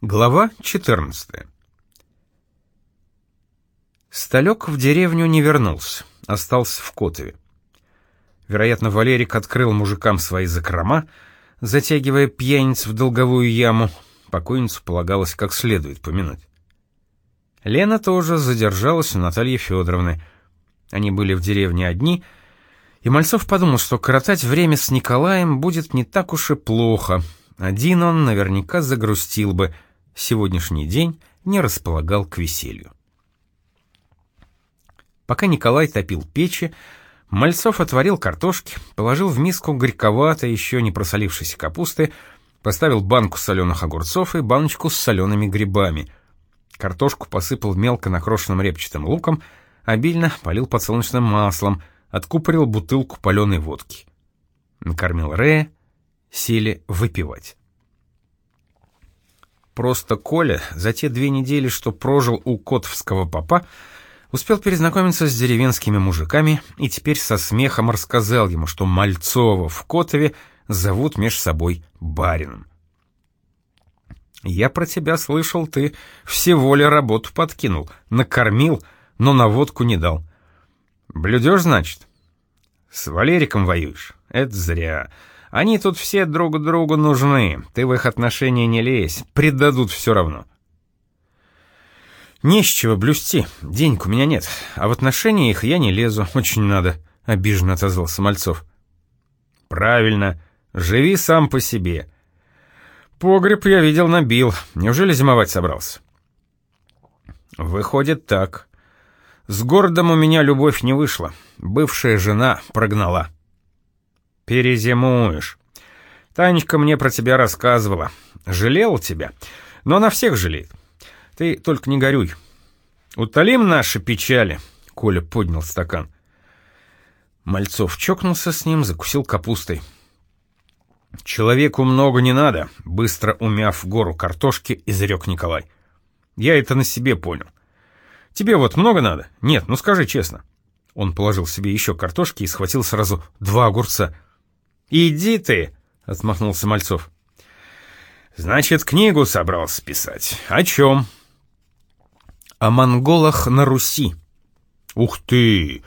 Глава 14 Сталек в деревню не вернулся, остался в Котове. Вероятно, Валерик открыл мужикам свои закрома, затягивая пьяниц в долговую яму, покойницу полагалось как следует помянуть. Лена тоже задержалась у Натальи Федоровны. Они были в деревне одни, и Мальцов подумал, что коротать время с Николаем будет не так уж и плохо. Один он наверняка загрустил бы — сегодняшний день не располагал к веселью. Пока Николай топил печи, Мальцов отварил картошки, положил в миску горьковатой, еще не просолившейся капусты, поставил банку соленых огурцов и баночку с солеными грибами. Картошку посыпал мелко накрошенным репчатым луком, обильно полил подсолнечным маслом, откупорил бутылку паленой водки. Накормил Рея, сели выпивать. Просто Коля за те две недели, что прожил у Котовского папа, успел перезнакомиться с деревенскими мужиками и теперь со смехом рассказал ему, что Мальцова в Котове зовут меж собой барином. «Я про тебя слышал, ты всего ли работу подкинул, накормил, но на водку не дал. Блюдешь, значит? С Валериком воюешь? Это зря. Они тут все друг другу нужны, ты в их отношения не лезь, предадут все равно. Не с блюсти, денег у меня нет, а в отношения их я не лезу, очень надо, обиженно отозвался Мальцов. Правильно, живи сам по себе. Погреб я видел набил, неужели зимовать собрался? Выходит так. С городом у меня любовь не вышла, бывшая жена прогнала. «Перезимуешь. Танечка мне про тебя рассказывала. Жалела тебя, но она всех жалеет. Ты только не горюй. Утолим наши печали», — Коля поднял стакан. Мальцов чокнулся с ним, закусил капустой. «Человеку много не надо», — быстро умяв гору картошки, изрек Николай. «Я это на себе понял. Тебе вот много надо? Нет, ну скажи честно». Он положил себе еще картошки и схватил сразу два огурца — «Иди ты!» — отмахнулся Мальцов. «Значит, книгу собрался писать. О чем?» «О монголах на Руси». «Ух ты!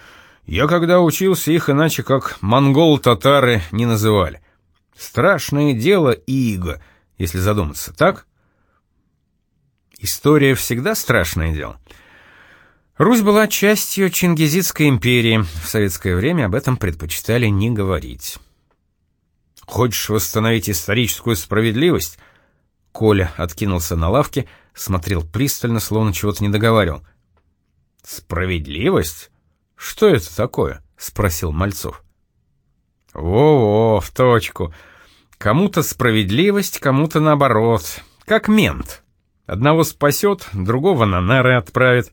Я когда учился, их иначе как монгол-татары не называли. Страшное дело иго, если задуматься, так?» История всегда страшное дело. Русь была частью Чингизидской империи. В советское время об этом предпочитали не говорить. Хочешь восстановить историческую справедливость?» Коля откинулся на лавке, смотрел пристально, словно чего-то не договаривал. «Справедливость? Что это такое?» — спросил Мальцов. «Во-во, в точку. Кому-то справедливость, кому-то наоборот. Как мент. Одного спасет, другого на нары отправит.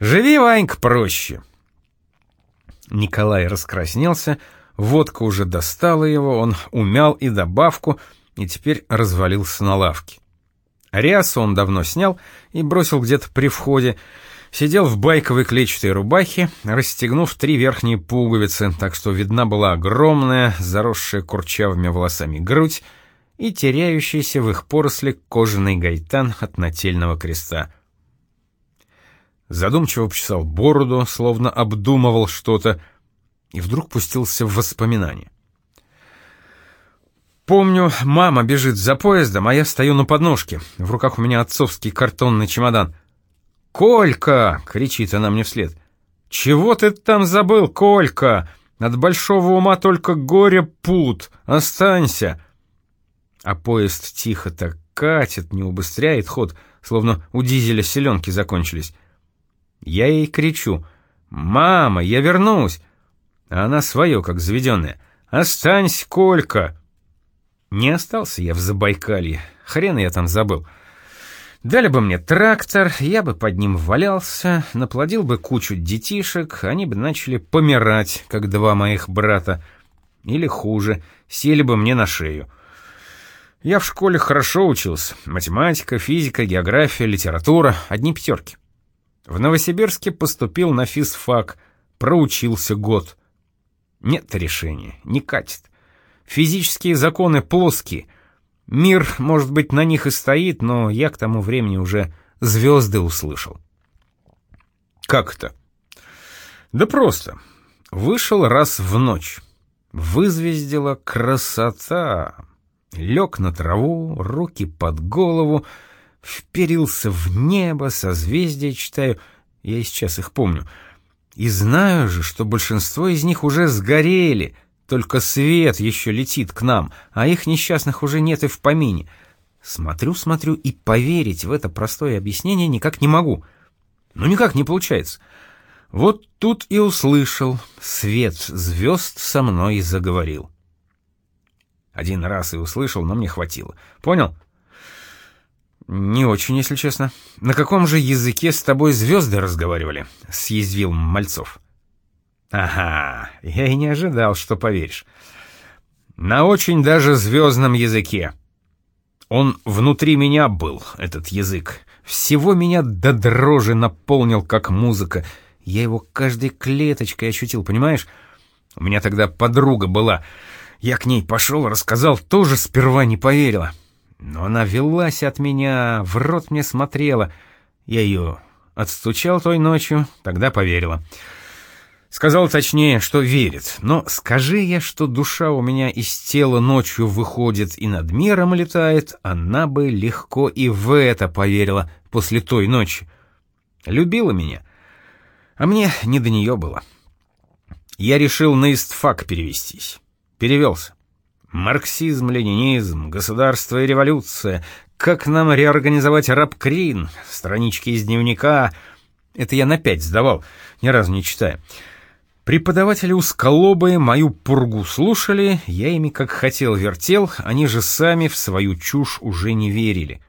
Живи, Ванька, проще». Николай раскраснелся, — Водка уже достала его, он умял и добавку, и теперь развалился на лавке. Рясу он давно снял и бросил где-то при входе, сидел в байковой клетчатой рубахе, расстегнув три верхние пуговицы, так что видна была огромная, заросшая курчавыми волосами грудь и теряющийся в их поросли кожаный гайтан от нательного креста. Задумчиво почесал бороду, словно обдумывал что-то, и вдруг пустился в воспоминания. Помню, мама бежит за поездом, а я стою на подножке. В руках у меня отцовский картонный чемодан. «Колька!» — кричит она мне вслед. «Чего ты там забыл, Колька? От большого ума только горе пут. Останься!» А поезд тихо так катит, не убыстряет ход, словно у дизеля селенки закончились. Я ей кричу. «Мама, я вернусь!» А она свое, как заведенная. «Останься, Колька!» Не остался я в Забайкалье, хрен я там забыл. Дали бы мне трактор, я бы под ним валялся, наплодил бы кучу детишек, они бы начали помирать, как два моих брата. Или хуже, сели бы мне на шею. Я в школе хорошо учился. Математика, физика, география, литература, одни пятерки. В Новосибирске поступил на физфак, проучился год. Нет решения, не катит. Физические законы плоские. Мир, может быть, на них и стоит, но я к тому времени уже звезды услышал. Как это? Да просто. Вышел раз в ночь. Вызвездила красота. Лег на траву, руки под голову, вперился в небо, созвездия читаю, я и сейчас их помню. И знаю же, что большинство из них уже сгорели, только свет еще летит к нам, а их несчастных уже нет и в помине. Смотрю, смотрю, и поверить в это простое объяснение никак не могу. Ну, никак не получается. Вот тут и услышал, свет звезд со мной заговорил. Один раз и услышал, но мне хватило. Понял? Не очень, если честно. На каком же языке с тобой звезды разговаривали? Съязвил Мальцов. Ага, я и не ожидал, что поверишь. На очень даже звездном языке. Он внутри меня был, этот язык. Всего меня до дрожи наполнил, как музыка. Я его каждой клеточкой ощутил, понимаешь? У меня тогда подруга была. Я к ней пошел, рассказал, тоже сперва не поверила. Но она велась от меня, в рот мне смотрела. Я ее отстучал той ночью, тогда поверила. Сказал точнее, что верит. Но скажи я, что душа у меня из тела ночью выходит и над миром летает, она бы легко и в это поверила после той ночи. Любила меня, а мне не до нее было. Я решил на истфак перевестись. Перевелся. Марксизм, ленинизм, государство и революция. Как нам реорганизовать рабкрин? Странички из дневника. Это я на пять сдавал, ни разу не читая. Преподаватели усколобые мою пургу слушали, я ими как хотел вертел, они же сами в свою чушь уже не верили.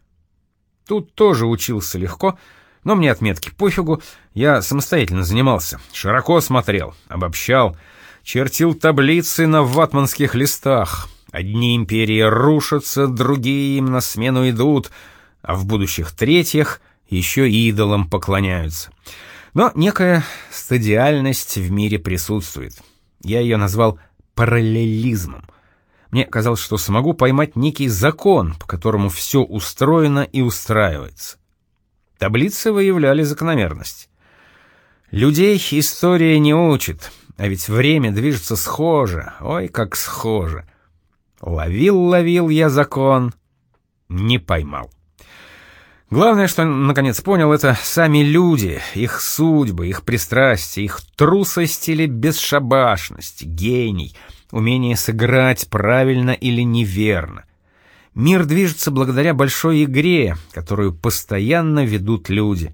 Тут тоже учился легко, но мне отметки пофигу, я самостоятельно занимался, широко смотрел, обобщал, чертил таблицы на ватманских листах. Одни империи рушатся, другие им на смену идут, а в будущих третьих еще идолам поклоняются. Но некая стадиальность в мире присутствует. Я ее назвал параллелизмом. Мне казалось, что смогу поймать некий закон, по которому все устроено и устраивается. Таблицы выявляли закономерность. Людей история не учит, а ведь время движется схоже, ой, как схоже. Ловил-ловил я закон, не поймал. Главное, что наконец понял, это сами люди, их судьбы, их пристрастия, их трусость или бесшабашность, гений, умение сыграть правильно или неверно. Мир движется благодаря большой игре, которую постоянно ведут люди.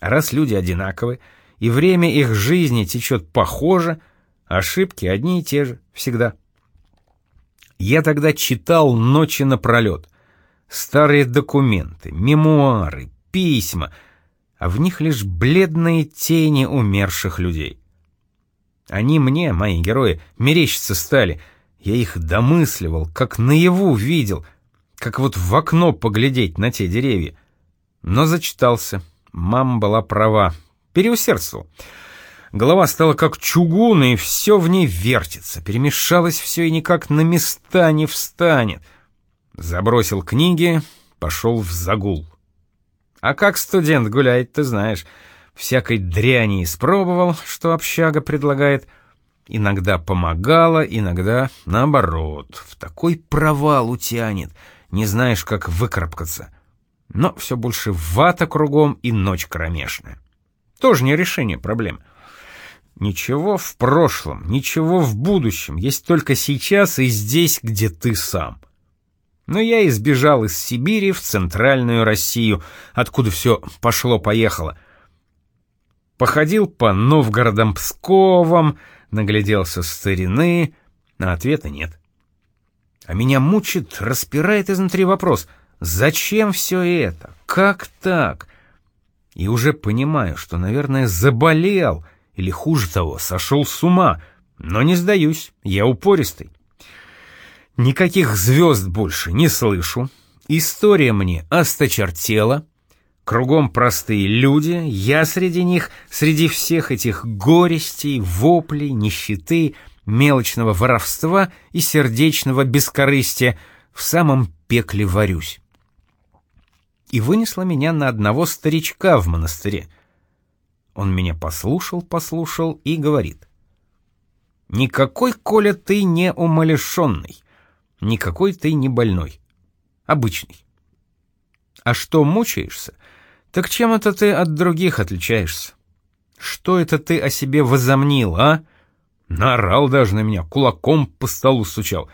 А раз люди одинаковы, и время их жизни течет похоже, ошибки одни и те же, всегда. Я тогда читал ночи напролет. Старые документы, мемуары, письма, а в них лишь бледные тени умерших людей. Они мне, мои герои, мерещиться стали — я их домысливал, как наяву видел, как вот в окно поглядеть на те деревья. Но зачитался. Мама была права. Переусердствовал. Голова стала как чугун, и все в ней вертится. Перемешалось все и никак на места не встанет. Забросил книги, пошел в загул. А как студент гуляет, ты знаешь. Всякой дряни испробовал, что общага предлагает — Иногда помогала, иногда наоборот. В такой провал утянет, не знаешь, как выкарабкаться. Но все больше вата кругом и ночь кромешная. Тоже не решение проблем. Ничего в прошлом, ничего в будущем, есть только сейчас и здесь, где ты сам. Но я избежал из Сибири в центральную Россию, откуда все пошло-поехало. Походил по Новгородам Псковам, нагляделся старины, а ответа нет. А меня мучит, распирает изнутри вопрос, зачем все это? Как так? И уже понимаю, что, наверное, заболел, или хуже того, сошел с ума, но не сдаюсь, я упористый. Никаких звезд больше не слышу, история мне осточертела, Кругом простые люди, я среди них, среди всех этих горестей, воплей, нищеты, мелочного воровства и сердечного бескорыстия, в самом пекле варюсь. И вынесла меня на одного старичка в монастыре. Он меня послушал, послушал и говорит. «Никакой, Коля, ты не умалишенный, никакой ты не больной, обычный. А что мучаешься, так чем это ты от других отличаешься? Что это ты о себе возомнил, а?» Наорал даже на меня, кулаком по столу стучал.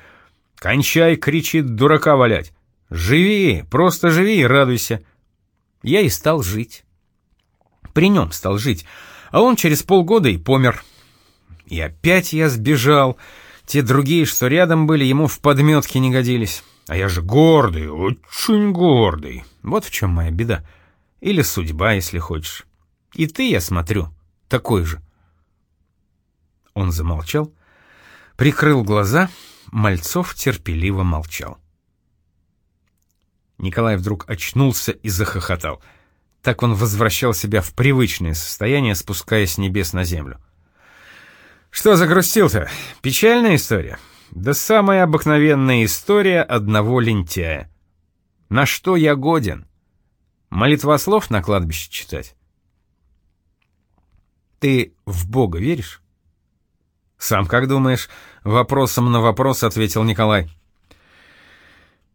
«Кончай!» — кричит, дурака валять. «Живи! Просто живи и радуйся!» Я и стал жить. При нем стал жить, а он через полгода и помер. И опять я сбежал. Те другие, что рядом были, ему в подметке не годились. А я же гордый, очень гордый. Вот в чем моя беда. Или судьба, если хочешь. И ты, я смотрю, такой же. Он замолчал, прикрыл глаза, Мальцов терпеливо молчал. Николай вдруг очнулся и захохотал. Так он возвращал себя в привычное состояние, спускаясь с небес на землю. «Что загрустил-то? Печальная история?» «Да самая обыкновенная история одного лентяя. На что я годен? Молитвослов на кладбище читать?» «Ты в Бога веришь?» «Сам как думаешь?» — вопросом на вопрос ответил Николай.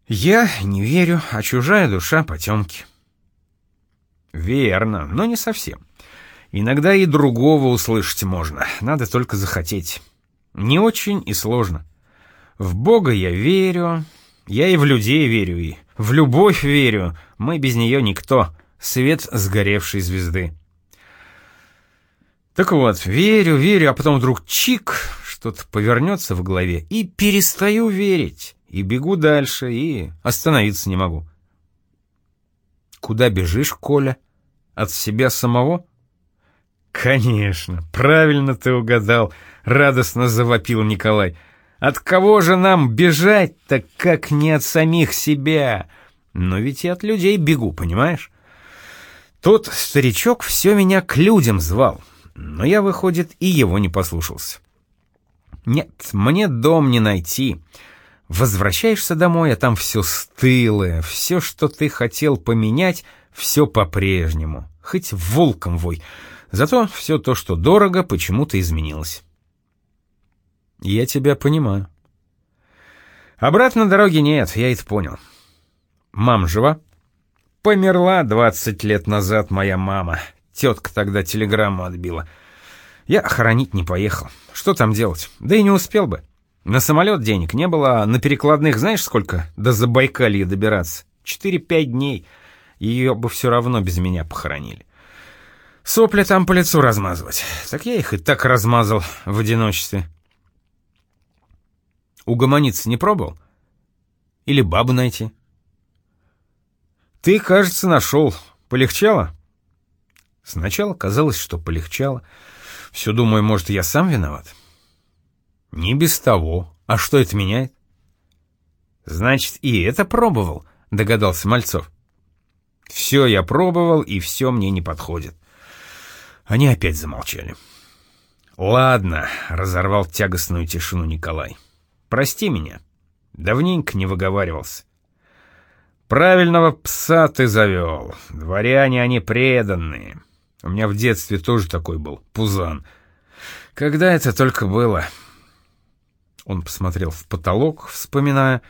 «Я не верю, а чужая душа потемки». «Верно, но не совсем. Иногда и другого услышать можно, надо только захотеть. Не очень и сложно. В Бога я верю, я и в людей верю, и в любовь верю, мы без нее никто, свет сгоревшей звезды». Так вот, верю, верю, а потом вдруг чик, что-то повернется в голове, и перестаю верить, и бегу дальше, и остановиться не могу. Куда бежишь, Коля? От себя самого? Конечно, правильно ты угадал, радостно завопил Николай. От кого же нам бежать-то, как не от самих себя? Но ведь и от людей бегу, понимаешь? Тот старичок все меня к людям звал но я, выходит, и его не послушался. Нет, мне дом не найти. Возвращаешься домой, а там все стылое, все, что ты хотел поменять, все по-прежнему, хоть волком вой. Зато все то, что дорого, почему-то изменилось. Я тебя понимаю. Обратно дороги нет, я это понял. Мам жива? Померла двадцать лет назад моя мама. Тетка тогда телеграмму отбила. Я хоронить не поехал. Что там делать? Да и не успел бы. На самолет денег не было, а на перекладных знаешь сколько? До Забайкалья добираться. Четыре-пять дней. Ее бы все равно без меня похоронили. Сопли там по лицу размазывать. Так я их и так размазал в одиночестве. Угомониться не пробовал? Или бабу найти? Ты, кажется, нашел. Полегчало? Сначала казалось, что полегчало. Все думаю, может, я сам виноват? Не без того. А что это меняет? Значит, и это пробовал, догадался Мальцов. Все я пробовал, и все мне не подходит. Они опять замолчали. «Ладно», — разорвал тягостную тишину Николай. «Прости меня. Давненько не выговаривался. Правильного пса ты завел. Дворяне они преданные. У меня в детстве тоже такой был, пузан. Когда это только было? Он посмотрел в потолок, вспоминая,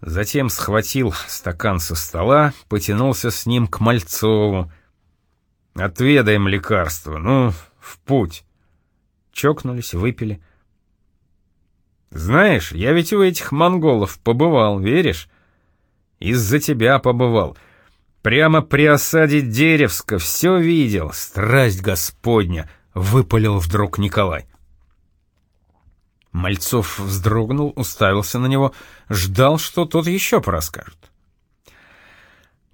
затем схватил стакан со стола, потянулся с ним к Мальцову. «Отведаем лекарство, ну, в путь». Чокнулись, выпили. «Знаешь, я ведь у этих монголов побывал, веришь? Из-за тебя побывал». Прямо при осаде Деревска все видел, страсть Господня, выпалил вдруг Николай. Мальцов вздрогнул, уставился на него, ждал, что тот еще порасскажет.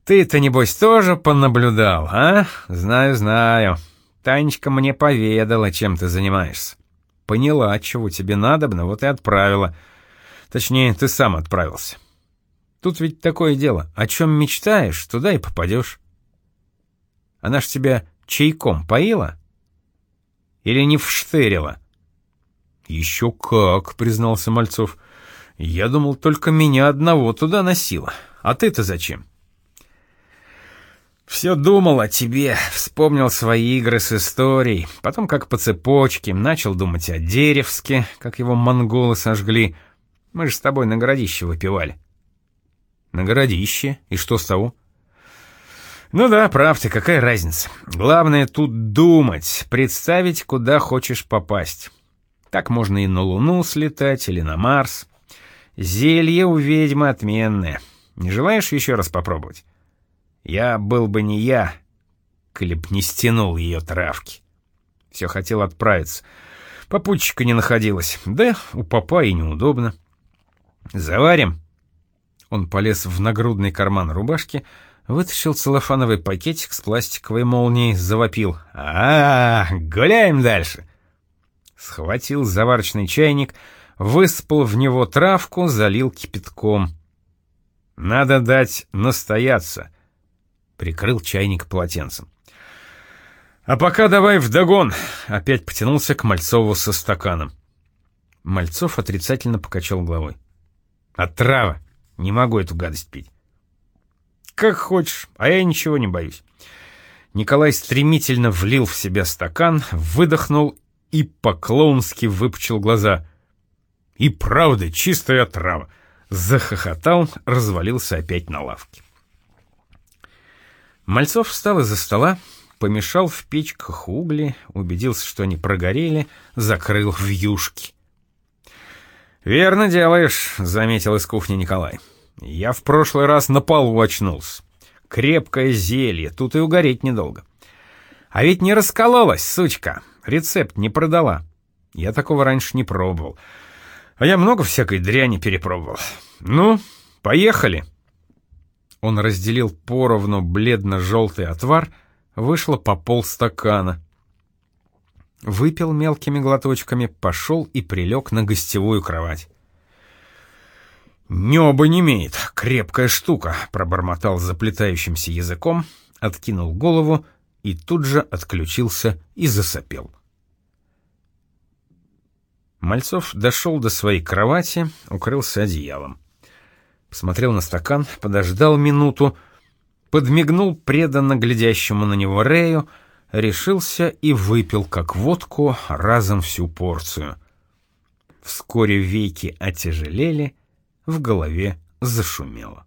«Ты-то, небось, тоже понаблюдал, а? Знаю, знаю. Танечка мне поведала, чем ты занимаешься. Поняла, чего тебе надобно, вот и отправила. Точнее, ты сам отправился. Тут ведь такое дело, о чем мечтаешь, туда и попадешь. Она ж тебя чайком поила? Или не вштырила? Еще как, признался Мальцов. Я думал, только меня одного туда носило. А ты-то зачем?» Все думал о тебе, вспомнил свои игры с историей, потом как по цепочке, начал думать о Деревске, как его монголы сожгли. Мы же с тобой на городище выпивали. На городище? И что с того? Ну да, прав ты, какая разница. Главное тут думать, представить, куда хочешь попасть. Так можно и на Луну слетать, или на Марс. Зелье у ведьмы отменное. Не желаешь еще раз попробовать? Я был бы не я, коли не стянул ее травки. Все хотел отправиться. Попутчика не находилось. Да, у папа и неудобно. Заварим. Он полез в нагрудный карман рубашки, вытащил целлофановый пакетик с пластиковой молнией, завопил. а, -а, -а гуляем дальше!» Схватил заварочный чайник, высыпал в него травку, залил кипятком. «Надо дать настояться прикрыл чайник полотенцем. «А пока давай вдогон!» — опять потянулся к Мальцову со стаканом. Мальцов отрицательно покачал головой. «Отрава! Не могу эту гадость пить». «Как хочешь, а я ничего не боюсь». Николай стремительно влил в себя стакан, выдохнул и по-клоунски выпучил глаза. «И правда, чистая отрава!» Захохотал, развалился опять на лавке. Мальцов встал из-за стола, помешал в печках угли, убедился, что они прогорели, закрыл в юшки. «Верно делаешь», — заметил из кухни Николай. «Я в прошлый раз на полу очнулся. Крепкое зелье, тут и угореть недолго. А ведь не раскололась, сучка, рецепт не продала. Я такого раньше не пробовал. А я много всякой дряни перепробовал. Ну, поехали». Он разделил поровну бледно-желтый отвар, вышло по полстакана. Выпил мелкими глоточками, пошел и прилег на гостевую кровать. «Небо не имеет, крепкая штука», — пробормотал заплетающимся языком, откинул голову и тут же отключился и засопел. Мальцов дошел до своей кровати, укрылся одеялом посмотрел на стакан, подождал минуту, подмигнул преданно глядящему на него Рею, решился и выпил, как водку, разом всю порцию. Вскоре веки отяжелели, в голове зашумело.